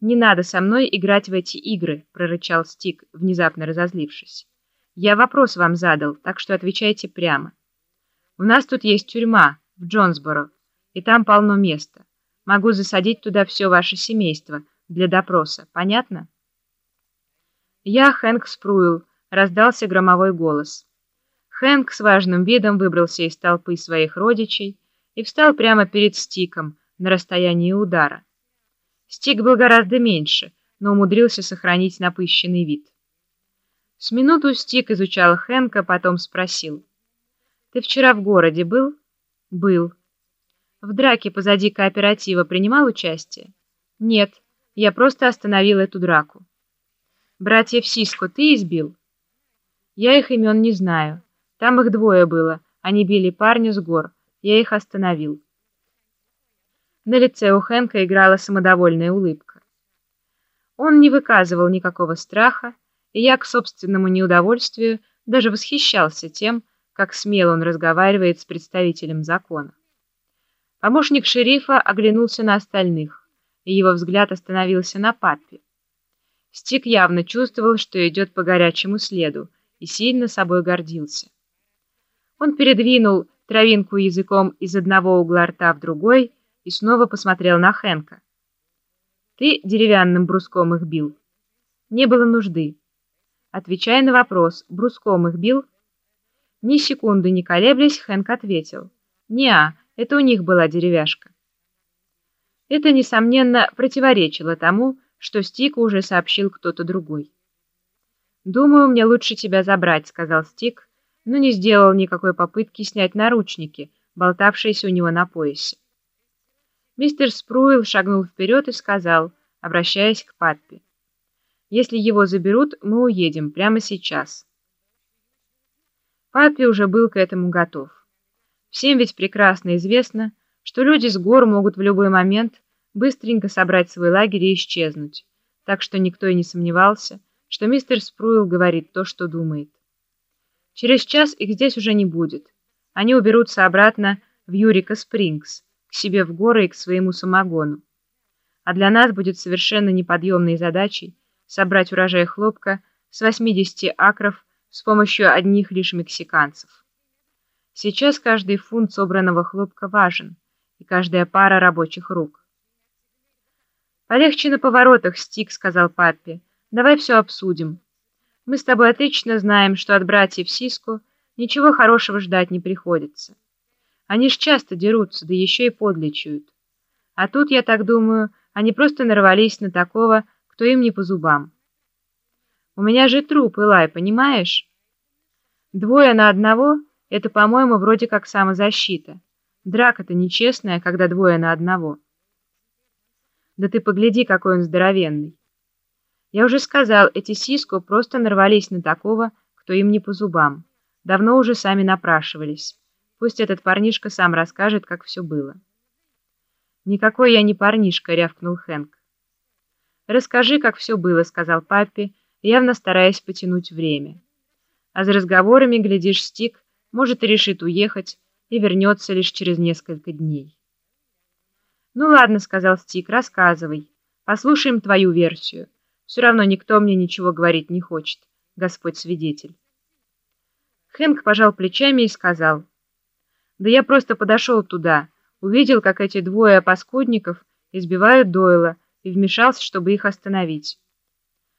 «Не надо со мной играть в эти игры», — прорычал Стик, внезапно разозлившись. «Я вопрос вам задал, так что отвечайте прямо. У нас тут есть тюрьма в Джонсборо, и там полно места. Могу засадить туда все ваше семейство для допроса. Понятно?» «Я Хэнк Спруил», — раздался громовой голос. Хэнк с важным видом выбрался из толпы своих родичей и встал прямо перед Стиком на расстоянии удара. Стик был гораздо меньше, но умудрился сохранить напыщенный вид. С минуту Стик изучал Хэнка, потом спросил. «Ты вчера в городе был?» «Был». «В драке позади кооператива принимал участие?» «Нет, я просто остановил эту драку». «Братьев Сиско ты избил?» «Я их имен не знаю. Там их двое было. Они били парня с гор. Я их остановил». На лице у Хэнка играла самодовольная улыбка. Он не выказывал никакого страха, и я к собственному неудовольствию даже восхищался тем, как смело он разговаривает с представителем закона. Помощник шерифа оглянулся на остальных, и его взгляд остановился на папе. Стик явно чувствовал, что идет по горячему следу, и сильно собой гордился. Он передвинул травинку языком из одного угла рта в другой и снова посмотрел на Хэнка. «Ты деревянным бруском их бил?» «Не было нужды». Отвечая на вопрос, бруском их бил? Ни секунды не колеблясь, Хэнк ответил. «Не-а, это у них была деревяшка». Это, несомненно, противоречило тому, что Стик уже сообщил кто-то другой. «Думаю, мне лучше тебя забрать», — сказал Стик, но не сделал никакой попытки снять наручники, болтавшиеся у него на поясе. Мистер Спруил шагнул вперед и сказал, обращаясь к Паппи. «Если его заберут, мы уедем прямо сейчас». Паппи уже был к этому готов. Всем ведь прекрасно известно, что люди с гор могут в любой момент быстренько собрать свой лагерь и исчезнуть, так что никто и не сомневался, что мистер Спруил говорит то, что думает. Через час их здесь уже не будет. Они уберутся обратно в Юрика Спрингс, к себе в горы и к своему самогону. А для нас будет совершенно неподъемной задачей собрать урожай хлопка с 80 акров с помощью одних лишь мексиканцев. Сейчас каждый фунт собранного хлопка важен, и каждая пара рабочих рук. «Полегче на поворотах, Стик», — сказал папе. «Давай все обсудим. Мы с тобой отлично знаем, что от братьев Сиску ничего хорошего ждать не приходится». Они ж часто дерутся, да еще и подлечают. А тут, я так думаю, они просто нарвались на такого, кто им не по зубам. У меня же труп, Илай, понимаешь? Двое на одного — это, по-моему, вроде как самозащита. Драка-то нечестная, когда двое на одного. Да ты погляди, какой он здоровенный. Я уже сказал, эти сиску просто нарвались на такого, кто им не по зубам. Давно уже сами напрашивались. Пусть этот парнишка сам расскажет, как все было. «Никакой я не парнишка», — рявкнул Хэнк. «Расскажи, как все было», — сказал папе, явно стараясь потянуть время. А за разговорами, глядишь, Стик, может, и решит уехать, и вернется лишь через несколько дней. «Ну ладно», — сказал Стик, — «рассказывай. Послушаем твою версию. Все равно никто мне ничего говорить не хочет, Господь свидетель». Хэнк пожал плечами и сказал... Да я просто подошел туда, увидел, как эти двое паскудников избивают Дойла, и вмешался, чтобы их остановить.